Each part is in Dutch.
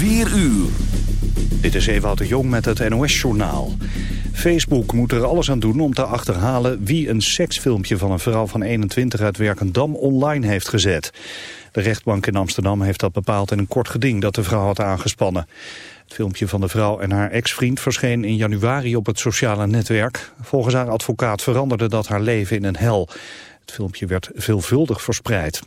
4 uur. Dit is Ewout de Jong met het NOS-journaal. Facebook moet er alles aan doen om te achterhalen wie een seksfilmpje van een vrouw van 21 uit Werkendam online heeft gezet. De rechtbank in Amsterdam heeft dat bepaald in een kort geding dat de vrouw had aangespannen. Het filmpje van de vrouw en haar ex-vriend verscheen in januari op het sociale netwerk. Volgens haar advocaat veranderde dat haar leven in een hel. Het filmpje werd veelvuldig verspreid.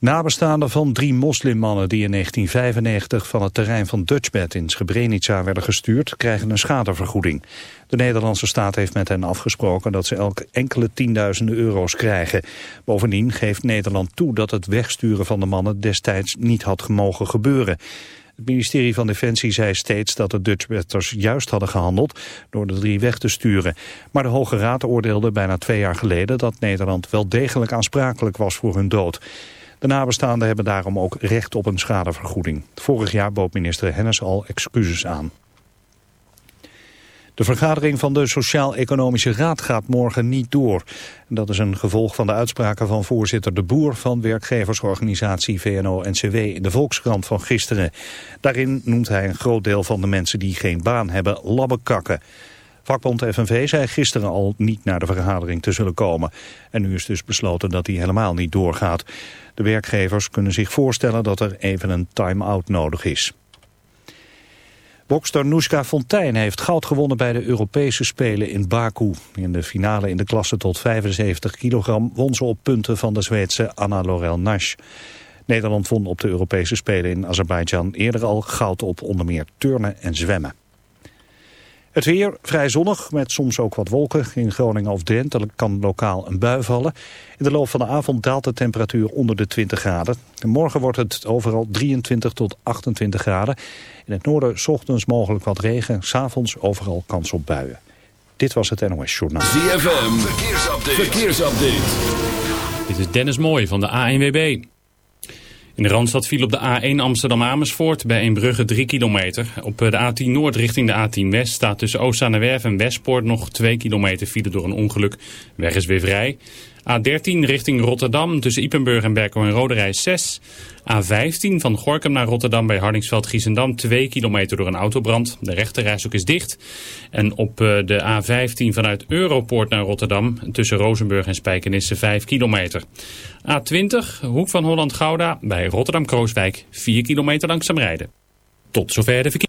Nabestaanden van drie moslimmannen die in 1995 van het terrein van Dutchbed in Srebrenica werden gestuurd, krijgen een schadevergoeding. De Nederlandse staat heeft met hen afgesproken dat ze elk enkele tienduizenden euro's krijgen. Bovendien geeft Nederland toe dat het wegsturen van de mannen destijds niet had gemogen gebeuren. Het ministerie van Defensie zei steeds dat de Dutchbetters juist hadden gehandeld door de drie weg te sturen. Maar de Hoge Raad oordeelde bijna twee jaar geleden dat Nederland wel degelijk aansprakelijk was voor hun dood. De nabestaanden hebben daarom ook recht op een schadevergoeding. Vorig jaar bood minister Hennis al excuses aan. De vergadering van de Sociaal-Economische Raad gaat morgen niet door. Dat is een gevolg van de uitspraken van voorzitter De Boer van werkgeversorganisatie VNO-NCW in de Volkskrant van gisteren. Daarin noemt hij een groot deel van de mensen die geen baan hebben labbekakken. Vakbond FNV zei gisteren al niet naar de vergadering te zullen komen. En nu is dus besloten dat die helemaal niet doorgaat. De werkgevers kunnen zich voorstellen dat er even een time-out nodig is. Bokster Noeska Fontijn heeft goud gewonnen bij de Europese Spelen in Baku. In de finale in de klasse tot 75 kilogram won ze op punten van de Zweedse Anna Laurel Nash. Nederland won op de Europese Spelen in Azerbeidzjan eerder al goud op onder meer turnen en zwemmen. Het weer vrij zonnig met soms ook wat wolken. In Groningen of Drenthe kan lokaal een bui vallen. In de loop van de avond daalt de temperatuur onder de 20 graden. morgen wordt het overal 23 tot 28 graden. In het noorden ochtends mogelijk wat regen. S'avonds overal kans op buien. Dit was het NOS Journaal. ZFM, verkeersupdate. verkeersupdate. Dit is Dennis Mooij van de ANWB. In de Randstad viel op de A1 Amsterdam-Amersfoort bij Eembrugge 3 kilometer. Op de A10 Noord richting de A10 West staat tussen Oost-Zaanewerf en Westpoort nog 2 kilometer file door een ongeluk. Weg is weer vrij. A13 richting Rotterdam tussen Ipenburg en Berkel en Roderijs 6. A15 van Gorkum naar Rotterdam bij Hardingsveld-Giessendam 2 kilometer door een autobrand. De rechterreis ook is dicht. En op eh, de A15 vanuit Europoort naar Rotterdam tussen Rozenburg en Spijkenisse 5 kilometer. A20 Hoek van Holland-Gouda bij Rotterdam-Krooswijk 4 kilometer langzaam rijden. Tot zover de verkeer.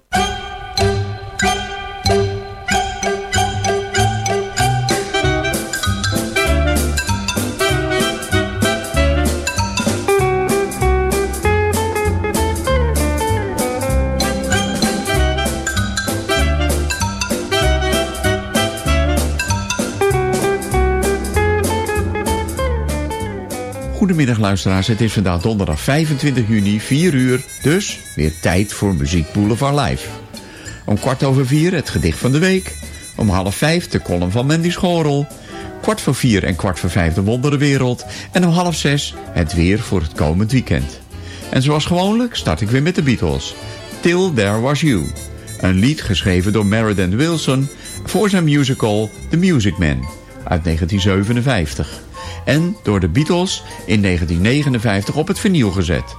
Goedemiddag luisteraars, het is vandaag donderdag 25 juni, 4 uur, dus weer tijd voor Muziek Boulevard Live. Om kwart over vier het gedicht van de week, om half vijf de column van Mandy Schorel, kwart voor vier en kwart voor vijf de wonderenwereld. En om half zes het weer voor het komend weekend. En zoals gewoonlijk start ik weer met de Beatles, Till There Was You, een lied geschreven door Meriden Wilson voor zijn musical The Music Man uit 1957 en door de Beatles in 1959 op het vinyl gezet.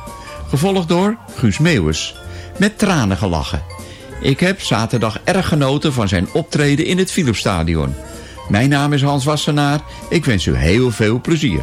Gevolgd door Guus Meeuwis, met tranen gelachen. Ik heb zaterdag erg genoten van zijn optreden in het Philipsstadion. Mijn naam is Hans Wassenaar, ik wens u heel veel plezier.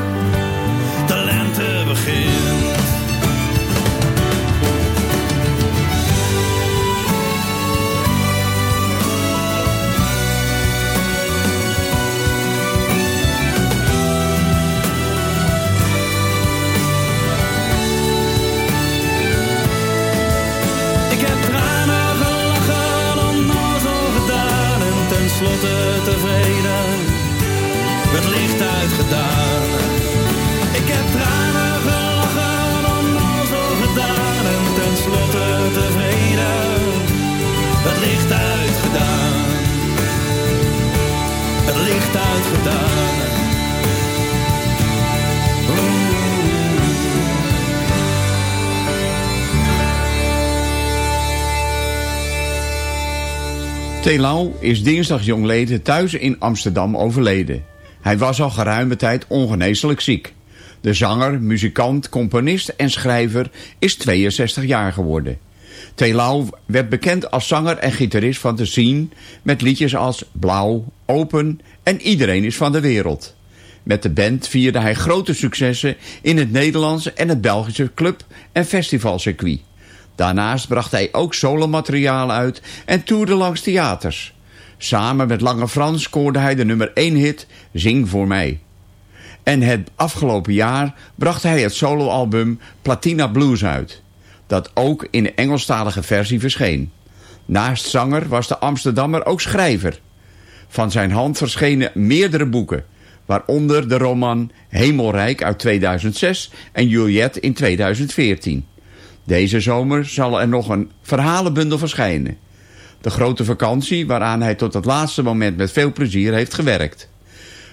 Is dinsdag jongleden thuis in Amsterdam overleden. Hij was al geruime tijd ongeneeslijk ziek. De zanger, muzikant, componist en schrijver is 62 jaar geworden. Telau werd bekend als zanger en gitarist van de scene... met liedjes als Blauw, Open en Iedereen is van de wereld. Met de band vierde hij grote successen in het Nederlandse en het Belgische club- en festivalcircuit. Daarnaast bracht hij ook solomateriaal uit en toerde langs theaters. Samen met Lange Frans scoorde hij de nummer 1 hit Zing voor mij. En het afgelopen jaar bracht hij het soloalbum Platina Blues uit. Dat ook in de Engelstalige versie verscheen. Naast zanger was de Amsterdammer ook schrijver. Van zijn hand verschenen meerdere boeken. Waaronder de roman Hemelrijk uit 2006 en Juliette in 2014. Deze zomer zal er nog een verhalenbundel verschijnen. De grote vakantie waaraan hij tot het laatste moment met veel plezier heeft gewerkt.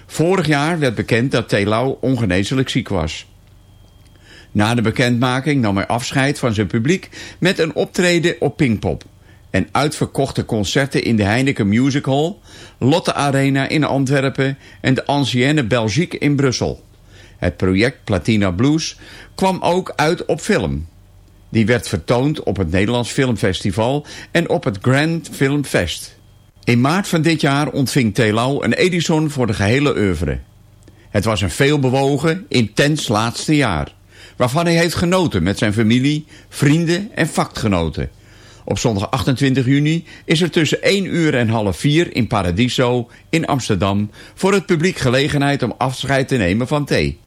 Vorig jaar werd bekend dat Telau ongeneeslijk ziek was. Na de bekendmaking nam hij afscheid van zijn publiek met een optreden op Pinkpop. En uitverkochte concerten in de Heineken Music Hall, Lotte Arena in Antwerpen en de Ancienne Belgique in Brussel. Het project Platina Blues kwam ook uit op film. Die werd vertoond op het Nederlands Filmfestival en op het Grand Film Fest. In maart van dit jaar ontving Telau een Edison voor de gehele oeuvre. Het was een veelbewogen, intens laatste jaar, waarvan hij heeft genoten met zijn familie, vrienden en vakgenoten. Op zondag 28 juni is er tussen 1 uur en half 4 in Paradiso in Amsterdam voor het publiek gelegenheid om afscheid te nemen van thee.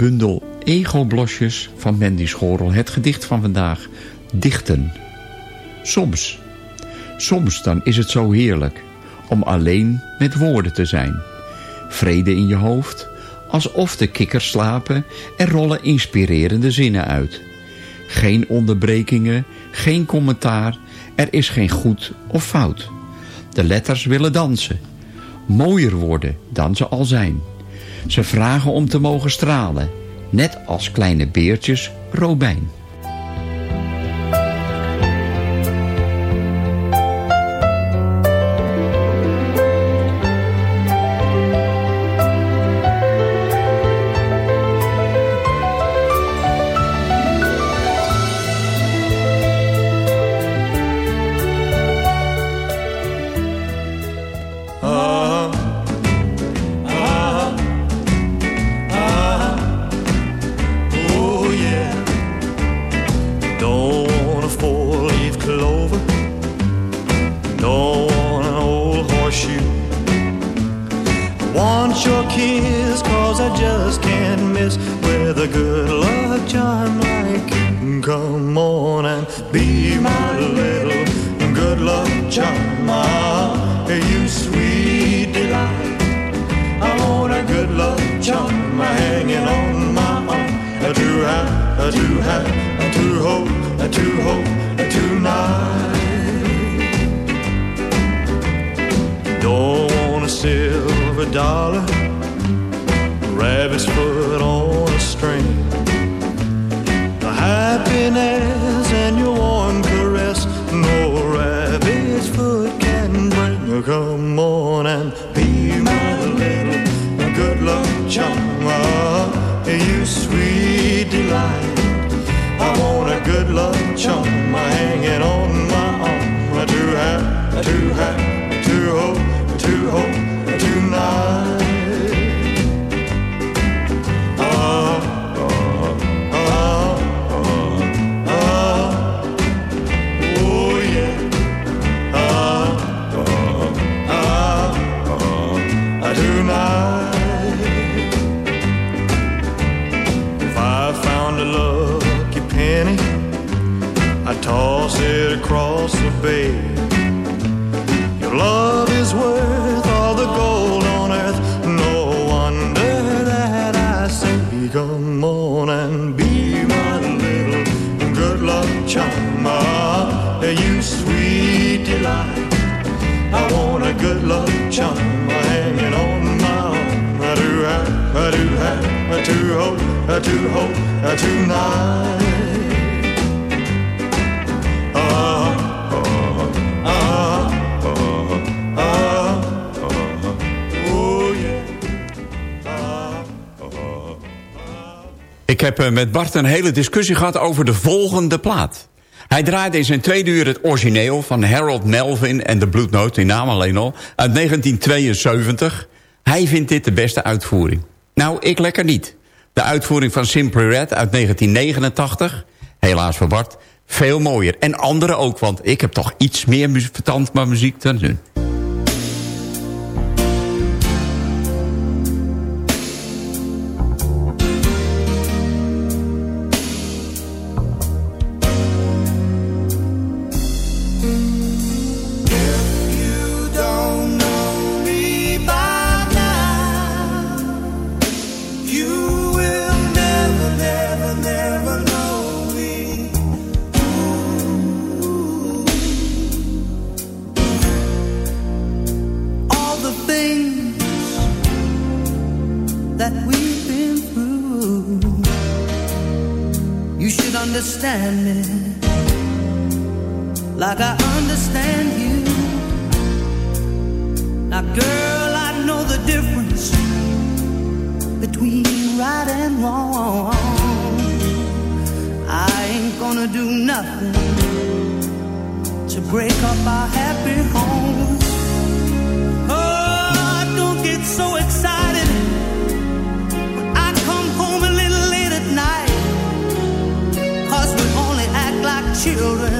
bundel egoblosjes van Mandy Schorel. Het gedicht van vandaag, Dichten. Soms, soms dan is het zo heerlijk om alleen met woorden te zijn. Vrede in je hoofd, alsof de kikkers slapen en rollen inspirerende zinnen uit. Geen onderbrekingen, geen commentaar, er is geen goed of fout. De letters willen dansen, mooier worden dan ze al zijn. Ze vragen om te mogen stralen, net als kleine beertjes Robijn. Hope, do hope. Ik heb eh, met Bart een hele discussie gehad over de volgende plaat. Hij draaide in zijn tweede uur het origineel van Harold Melvin en de Bloednoot, die naam alleen al, uit 1972. Hij vindt dit de beste uitvoering. Nou, ik lekker niet. De uitvoering van Simply Red uit 1989, helaas voor Bart, veel mooier. En andere ook, want ik heb toch iets meer vertand met muziek dan. to break up our happy home. Oh, don't get so excited when I come home a little late at night, we only act like children.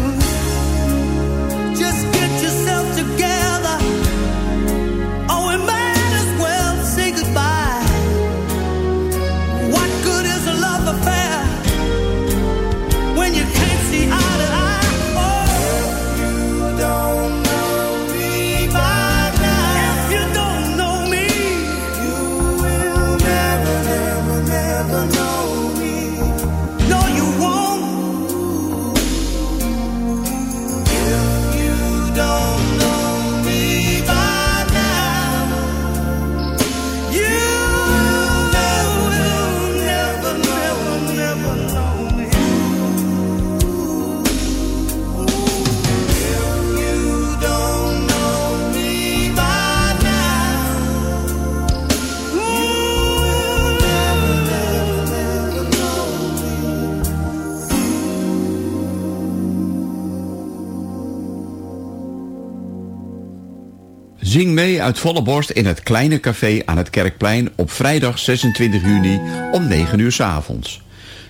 Zing mee uit volle borst in het kleine café aan het Kerkplein op vrijdag 26 juni om 9 uur s avonds.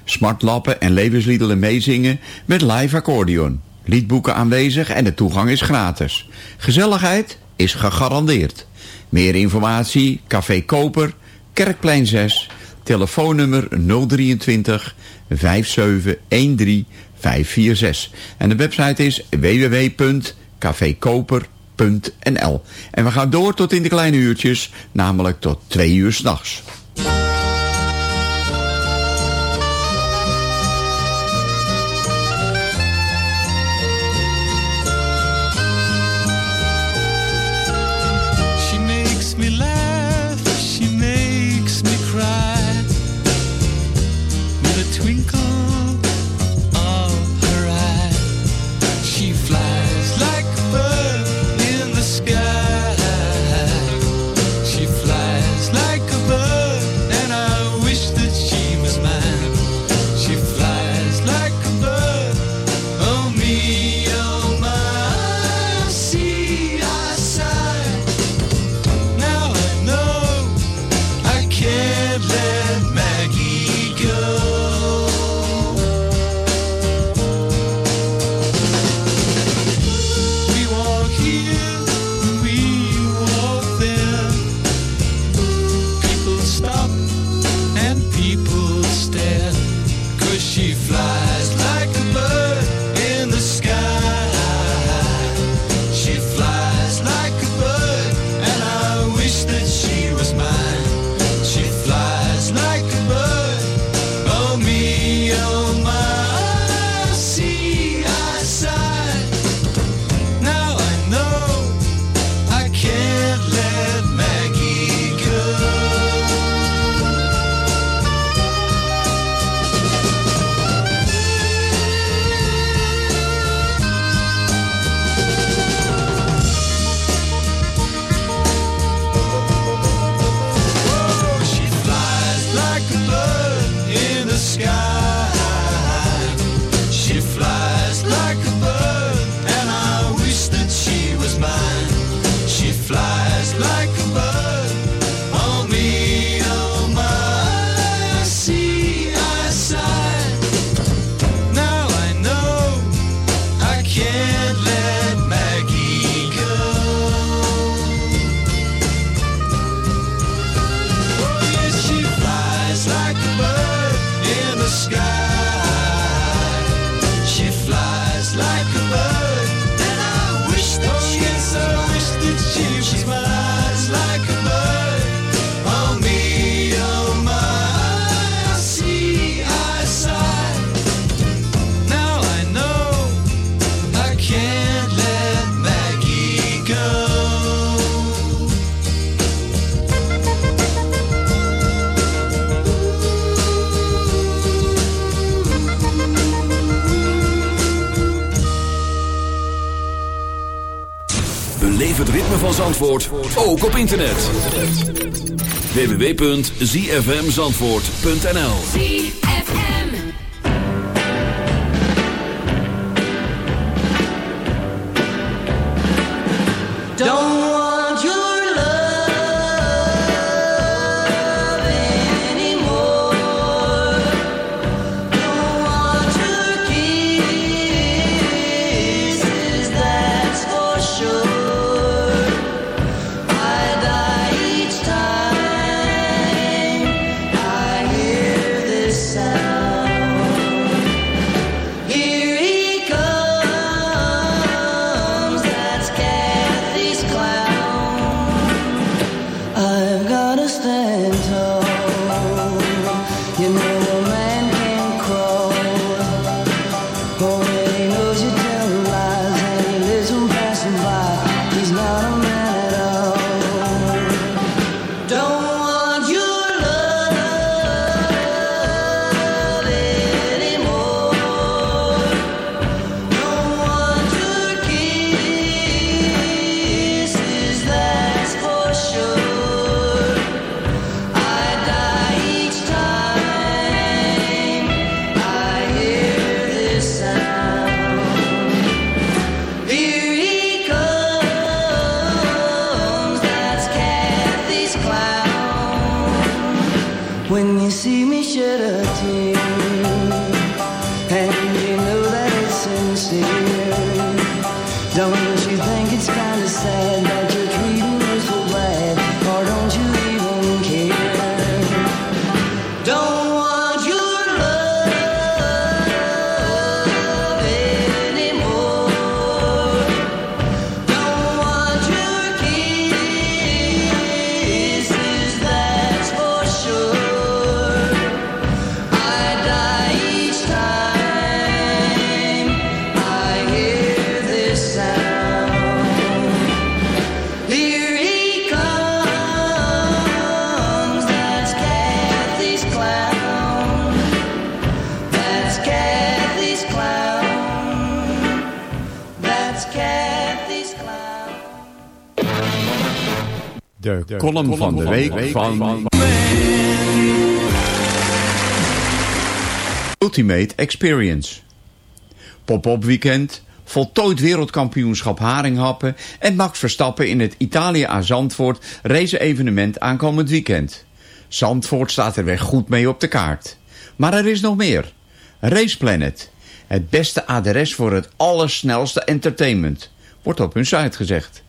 Smartlappen en levensliederen meezingen met live accordeon. Liedboeken aanwezig en de toegang is gratis. Gezelligheid is gegarandeerd. Meer informatie, Café Koper, Kerkplein 6, telefoonnummer 023 5713 546. En de website is www.cafekoper.nl en we gaan door tot in de kleine uurtjes, namelijk tot twee uur s'nachts. Van Zandvoort, ook op internet. www.zfmzandvoort.nl Don't quisiera ti. De, column, van de week, van... Ultimate Experience. Pop-up weekend, voltooid wereldkampioenschap haringhappen... en Max Verstappen in het Italië aan Zandvoort race-evenement aankomend weekend. Zandvoort staat er weer goed mee op de kaart. Maar er is nog meer. Race Planet. Het beste adres voor het allersnelste entertainment. Wordt op hun site gezegd.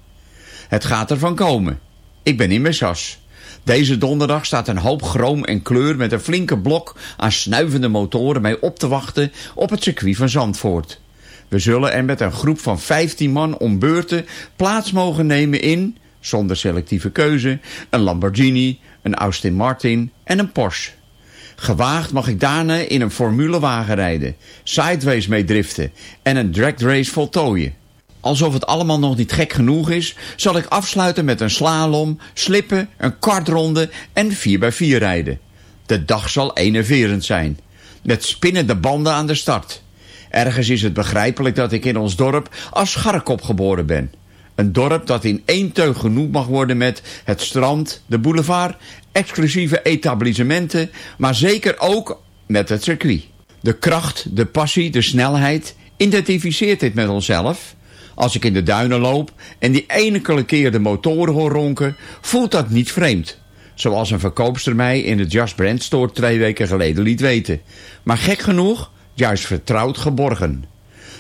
Het gaat ervan komen. Ik ben in mijn sas. Deze donderdag staat een hoop chroom en kleur met een flinke blok aan snuivende motoren mij op te wachten op het circuit van Zandvoort. We zullen er met een groep van 15 man om beurten plaats mogen nemen in, zonder selectieve keuze, een Lamborghini, een Austin Martin en een Porsche. Gewaagd mag ik daarna in een formulewagen rijden, sideways mee driften en een drag race voltooien. Alsof het allemaal nog niet gek genoeg is, zal ik afsluiten met een slalom, slippen, een kartronde en 4x4 rijden. De dag zal enerverend zijn. Met spinnende banden aan de start. Ergens is het begrijpelijk dat ik in ons dorp als scharkop geboren ben. Een dorp dat in één teug genoemd mag worden met het strand, de boulevard, exclusieve etablissementen, maar zeker ook met het circuit. De kracht, de passie, de snelheid, identificeert dit met onszelf? Als ik in de duinen loop en die enkele keer de motoren hoor ronken, voelt dat niet vreemd. Zoals een verkoopster mij in de Just Brand Store twee weken geleden liet weten. Maar gek genoeg, juist vertrouwd geborgen.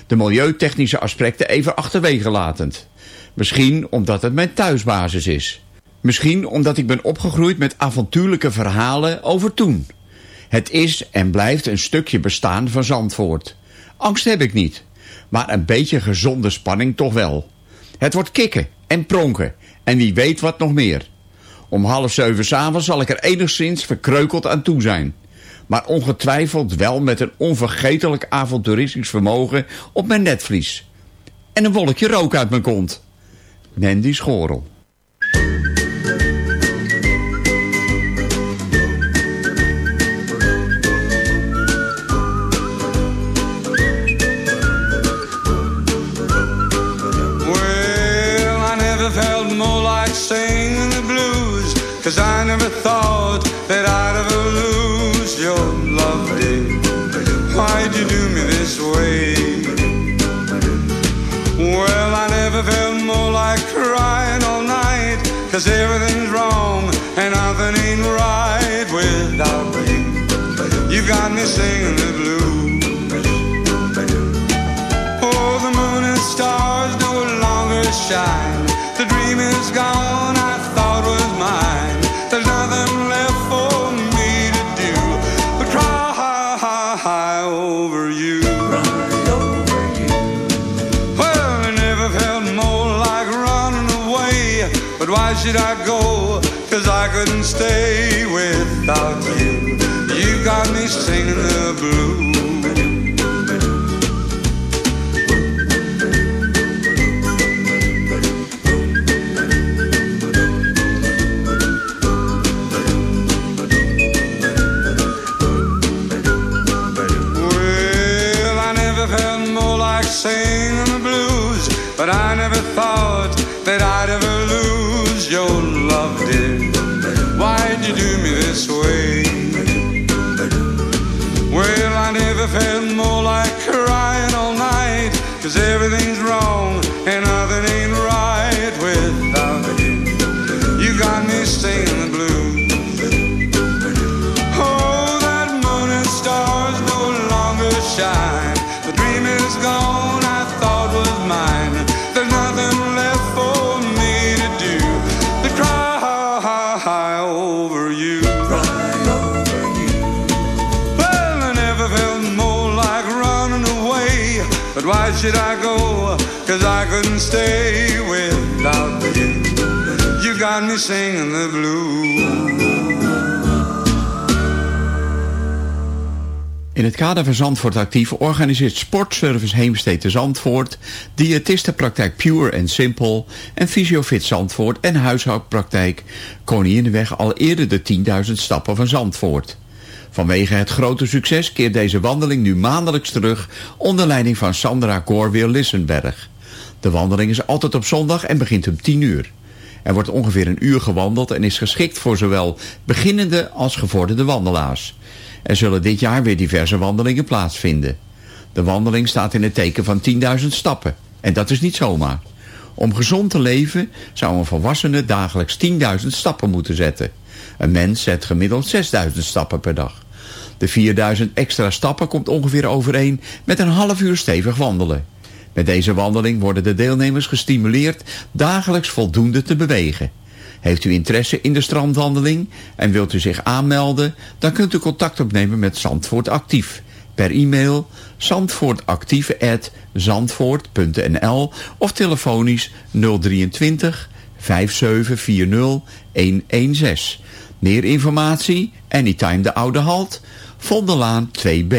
De milieutechnische aspecten even achterwege latend. Misschien omdat het mijn thuisbasis is. Misschien omdat ik ben opgegroeid met avontuurlijke verhalen over toen. Het is en blijft een stukje bestaan van Zandvoort. Angst heb ik niet, maar een beetje gezonde spanning toch wel. Het wordt kikken en pronken en wie weet wat nog meer. Om half zeven s'avonds zal ik er enigszins verkreukeld aan toe zijn. Maar ongetwijfeld wel met een onvergetelijk avonturistisch vermogen op mijn netvlies. En een wolkje rook uit mijn kont. Mandy Schorel. Singing the blues. Cause I never thought that I'd ever lose your love, dear. Why'd you do me this way? Well, I never felt more like crying all night. Cause everything's wrong and nothing ain't right without you. You got me singing the blues. Oh, the moon and stars no longer shine. Should I go? Cause I couldn't stay without you. You got me singing the blues. I go? I couldn't stay without you. You got me singing the. In het kader van Zandvoort Actief organiseert Sportservice Heemstede Zandvoort, diëtistenpraktijk Pure and Simple en Fysiofit Zandvoort en huishoudpraktijk Koninginnenweg al eerder de 10.000 stappen van Zandvoort. Vanwege het grote succes keert deze wandeling nu maandelijks terug onder leiding van Sandra Corweer Lissenberg. De wandeling is altijd op zondag en begint om 10 uur. Er wordt ongeveer een uur gewandeld en is geschikt voor zowel beginnende als gevorderde wandelaars. Er zullen dit jaar weer diverse wandelingen plaatsvinden. De wandeling staat in het teken van 10.000 stappen. En dat is niet zomaar. Om gezond te leven zou een volwassene dagelijks 10.000 stappen moeten zetten. Een mens zet gemiddeld 6.000 stappen per dag. De 4.000 extra stappen komt ongeveer overeen met een half uur stevig wandelen. Met deze wandeling worden de deelnemers gestimuleerd dagelijks voldoende te bewegen. Heeft u interesse in de strandwandeling en wilt u zich aanmelden... dan kunt u contact opnemen met Zandvoort Actief. Per e-mail zandvoortactief.zandvoort.nl of telefonisch 023 5740 116. Meer informatie, anytime de Oude Halt, Vondelaan 2B.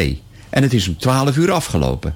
En het is om 12 uur afgelopen.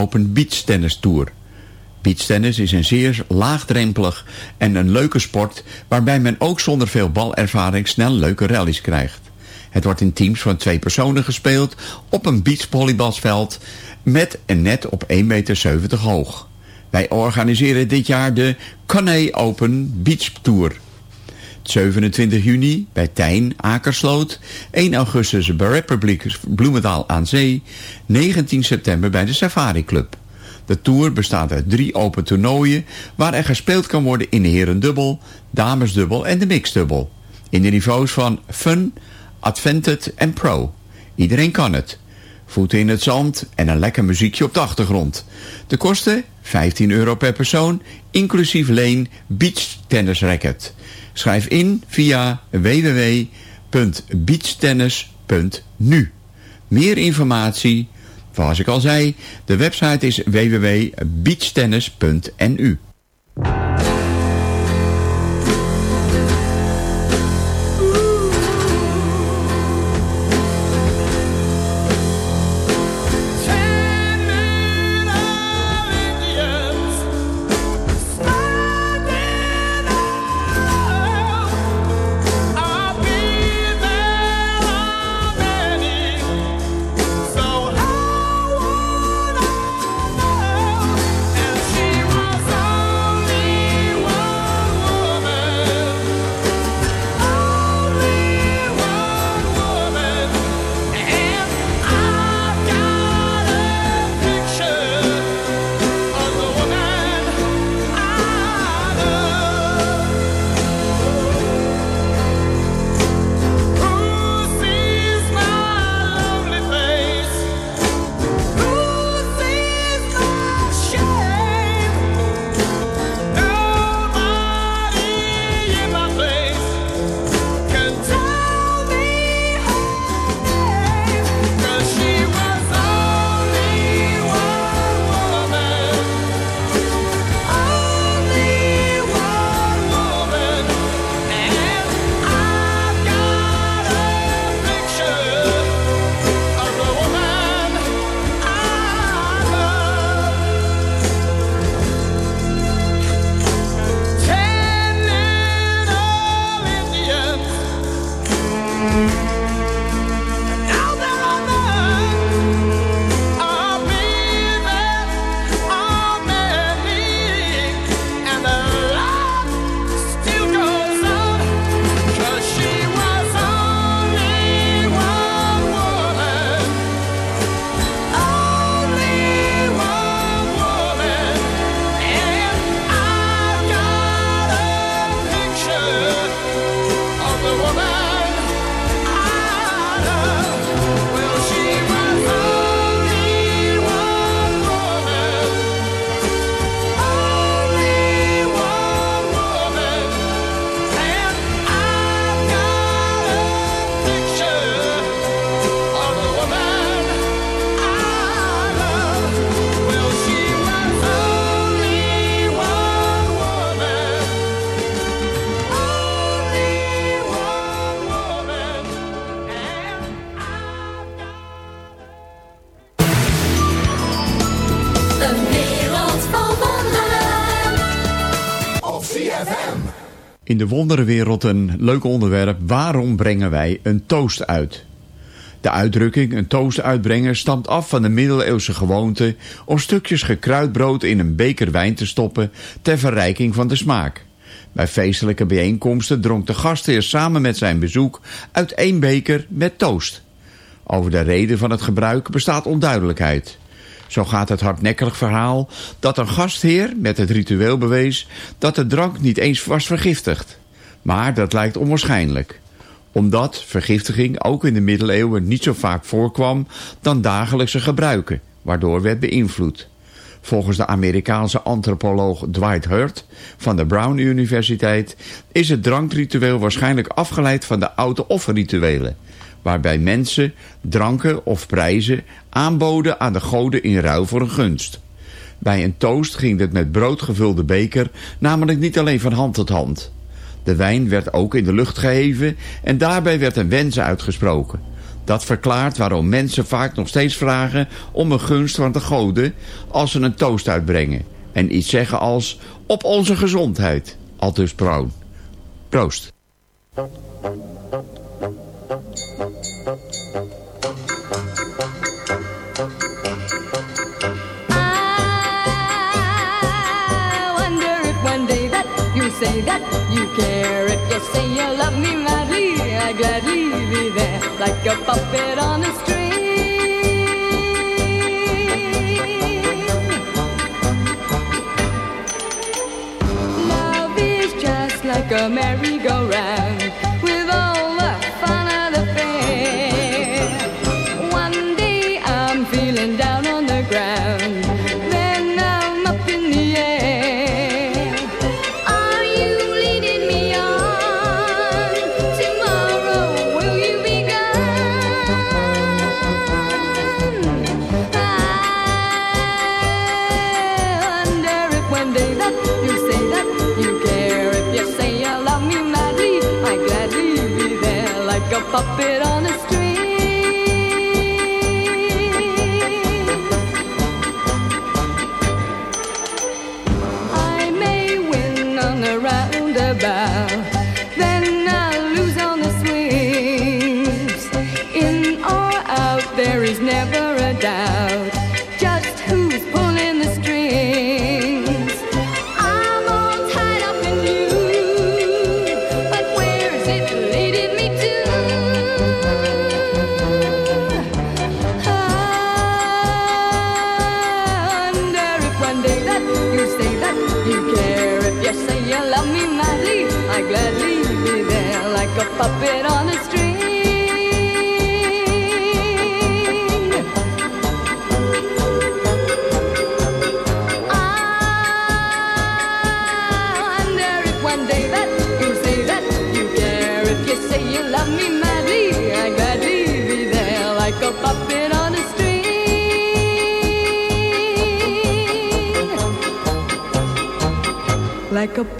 Open Beach Tennis Tour. Beachtennis is een zeer laagdrempelig en een leuke sport... waarbij men ook zonder veel balervaring snel leuke rallies krijgt. Het wordt in teams van twee personen gespeeld op een beachvolleybalsveld... met een net op 1,70 meter hoog. Wij organiseren dit jaar de Cannae Open Beach Tour... 27 juni bij Tijn, Akersloot. 1 augustus bij Republiek Bloemendaal aan Zee. 19 september bij de Safari Club. De tour bestaat uit drie open toernooien... waar er gespeeld kan worden in de herendubbel, damesdubbel en de mixdubbel. In de niveaus van fun, advented en pro. Iedereen kan het. Voeten in het zand en een lekker muziekje op de achtergrond. De kosten 15 euro per persoon, inclusief leen beach tennis racket. Schrijf in via www.beachtennis.nu. Meer informatie, zoals ik al zei, de website is www.beachtennis.nu. In de wonderenwereld een leuk onderwerp. Waarom brengen wij een toast uit? De uitdrukking een toast uitbrengen stamt af van de middeleeuwse gewoonte... om stukjes gekruid brood in een beker wijn te stoppen ter verrijking van de smaak. Bij feestelijke bijeenkomsten dronk de gastheer samen met zijn bezoek uit één beker met toast. Over de reden van het gebruik bestaat onduidelijkheid. Zo gaat het hardnekkig verhaal dat een gastheer met het ritueel bewees dat de drank niet eens was vergiftigd. Maar dat lijkt onwaarschijnlijk omdat vergiftiging ook in de middeleeuwen niet zo vaak voorkwam dan dagelijkse gebruiken, waardoor werd beïnvloed. Volgens de Amerikaanse antropoloog Dwight Hurt van de Brown Universiteit is het drankritueel waarschijnlijk afgeleid van de oude offerrituelen, waarbij mensen dranken of prijzen aanboden aan de goden in ruil voor een gunst. Bij een toast ging het met brood gevulde beker namelijk niet alleen van hand tot hand. De wijn werd ook in de lucht geheven en daarbij werd een wens uitgesproken. Dat verklaart waarom mensen vaak nog steeds vragen om een gunst van de goden als ze een toast uitbrengen. En iets zeggen als op onze gezondheid. Aldus Brown. Proost. Say you love me madly, I gladly be there like a puppet on a string. Love is just like a merry-go-round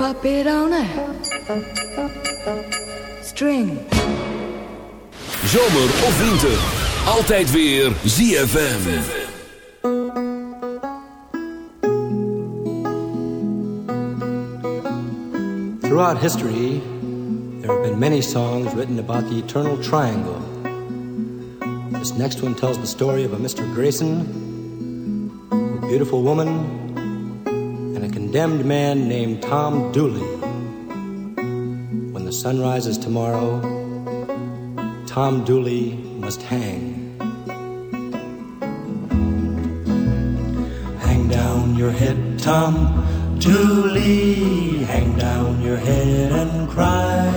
puppet on a string. Zomer of winter, altijd weer ZFM. Throughout history, there have been many songs written about the eternal triangle. This next one tells the story of a Mr. Grayson, a beautiful woman, and a condemned man named Tom Dooley. When the sun rises tomorrow, Tom Dooley must hang. Hang down your head, Tom Dooley. Hang down your head and cry.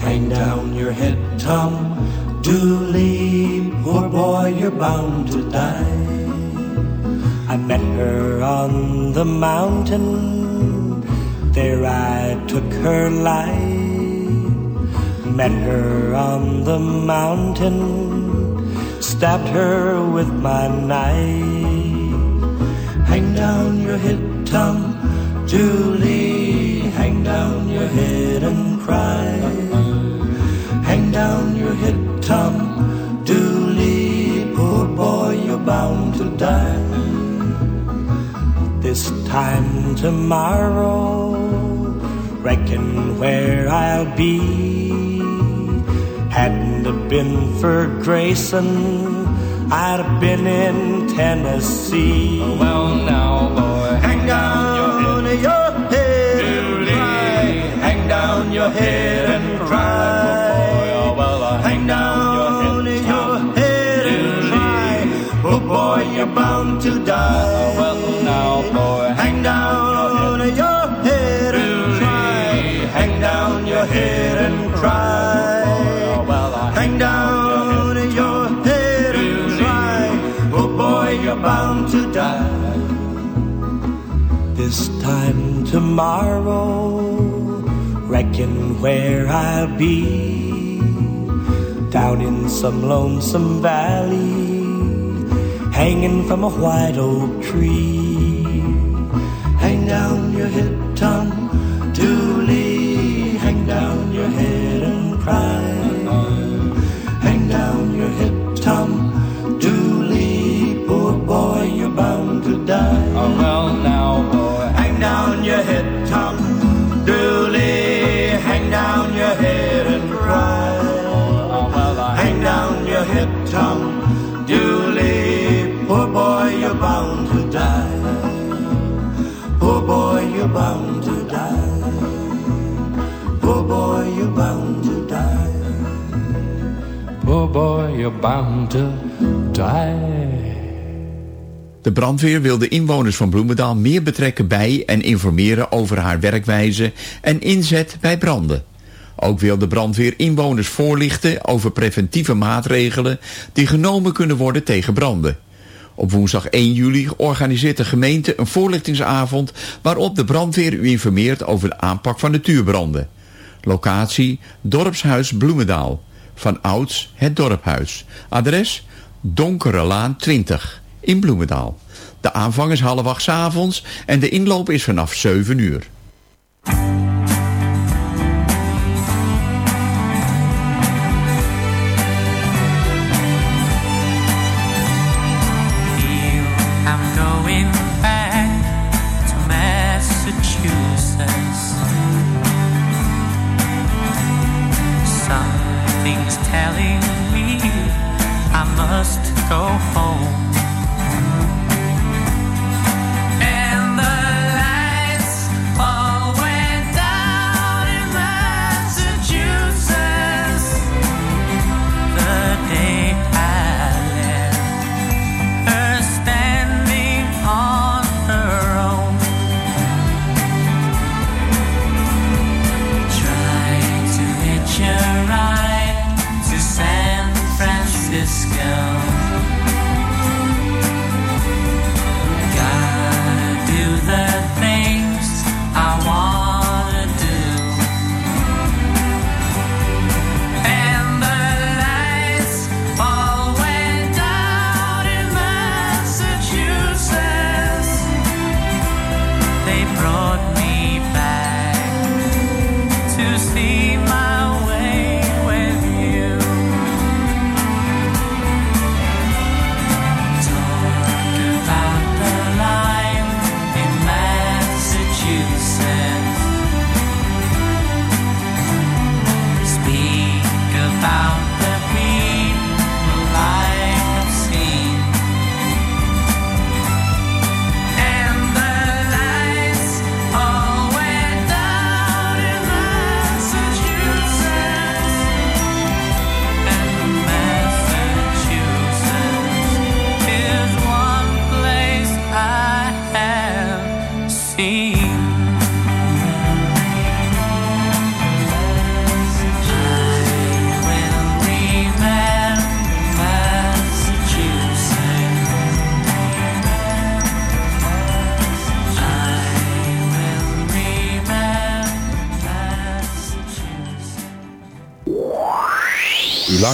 Hang down your head, Tom Dooley. Poor boy, you're bound to die. Met her on the mountain. There I took her life. Met her on the mountain. Stabbed her with my knife. Hang down your head, Tom Julie. Hang down your head and cry. Hang down your head, Tom Dooley. Poor boy, you're bound to die. This time tomorrow, reckon where I'll be. Hadn't it been for Grayson, I'd have been in Tennessee. Oh, well, now, boy, hang down your head, your head and cry. Hang down your head and cry. Oh, well, hang down your head, your head and cry. Oh, boy, you're bound to die. Oh, well, now, boy, hang down your head and cry. Hang down your head and cry. Hang down your head and cry. Oh boy, you're bound to die. This time tomorrow, reckon where I'll be. Down in some lonesome valley, hanging from a white oak tree. Hang down your head, bound to die. De brandweer wil de inwoners van Bloemendaal meer betrekken bij en informeren over haar werkwijze en inzet bij branden. Ook wil de brandweer inwoners voorlichten over preventieve maatregelen die genomen kunnen worden tegen branden. Op woensdag 1 juli organiseert de gemeente een voorlichtingsavond waarop de brandweer u informeert over de aanpak van natuurbranden. Locatie Dorpshuis Bloemendaal. Van ouds het dorphuis. Adres Donkere Laan 20 in Bloemendaal. De aanvang is half acht avonds en de inloop is vanaf 7 uur. 高好。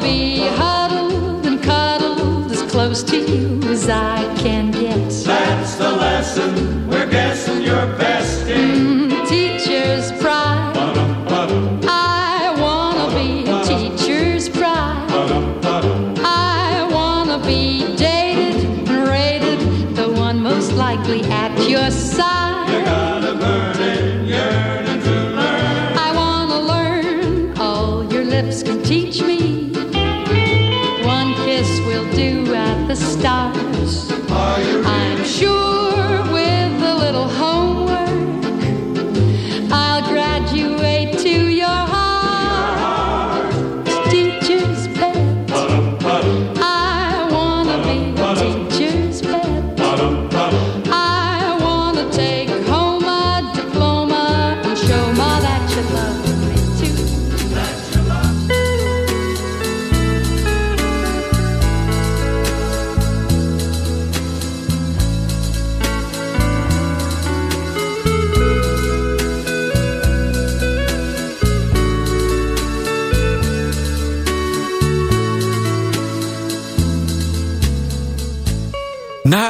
Be huddled and cuddled as close to you as I can get. That's the lesson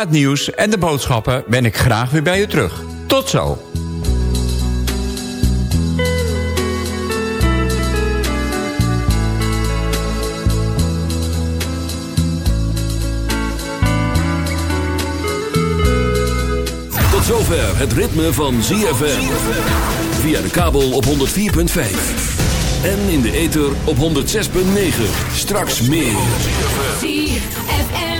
Na het nieuws en de boodschappen ben ik graag weer bij u terug. Tot zo. Tot zover het ritme van ZFM. Via de kabel op 104.5. En in de ether op 106.9. Straks meer. ZFM.